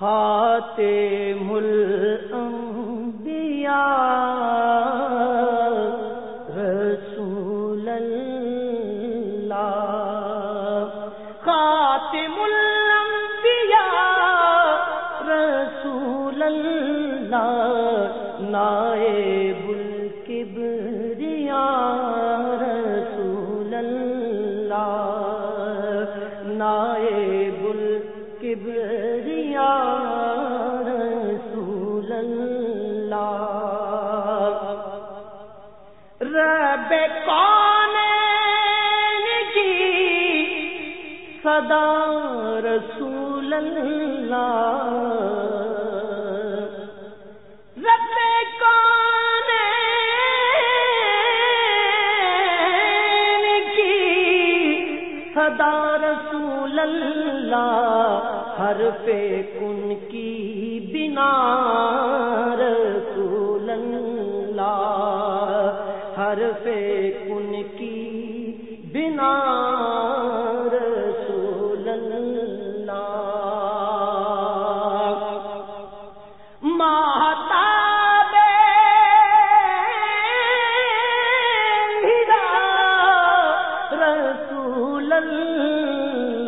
خاتم الانبیاء رسول اللہ خاتم رب کون کی جی؟ صدا صدا رسول اللہ ہر پہ کن کی بنا رسول اللہ۔ ہر پہ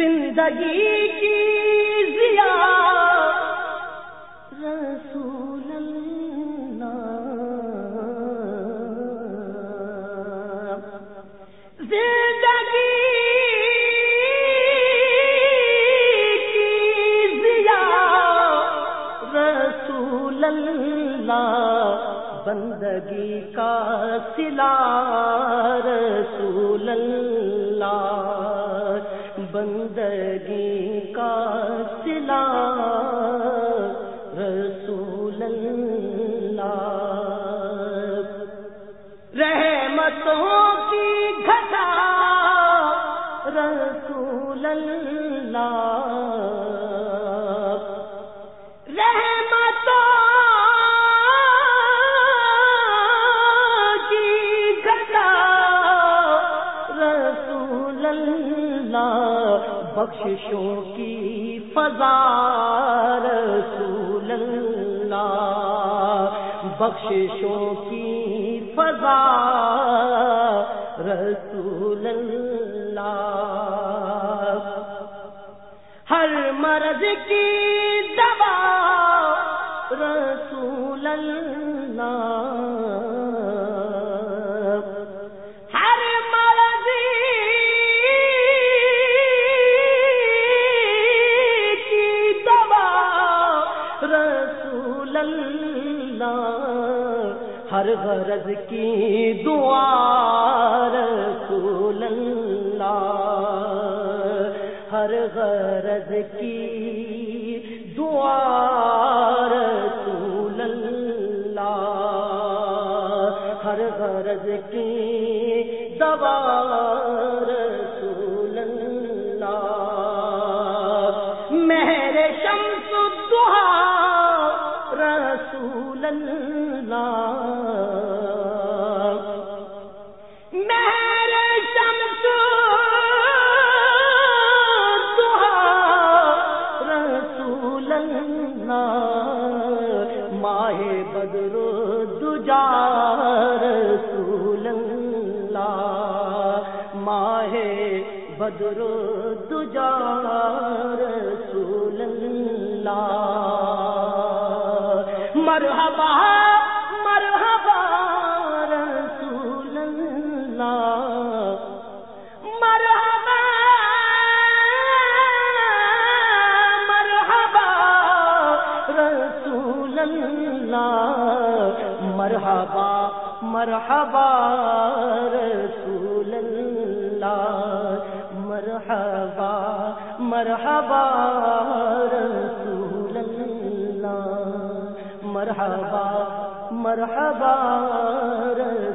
زندگی کی ضیا رسول اللہ۔ زندگی کی ضیا رسول اللہ۔ بندگی کا سلا۔ رسول اللہ۔ بندگی کا بخششوں کی فضا رسول اللہ۔ بخششوں کی فضا رسول اللہ۔ ہر مرض کی دوا رسول اللہ۔ ہر غرض کی دعا رسول اللہ۔ ہر غرض کی دعا رسول اللہ۔ ہر غرض کی اللہ ماہ بدر دجا رسول اللہ۔ ماہ بدر دجا رسول اللہ۔ مرحبا مرحبا رسول اللہ۔ مرحبا مرحبا رسول اللہ مرحبا مرحبا رسول اللہ مرحبا مرحبا رسول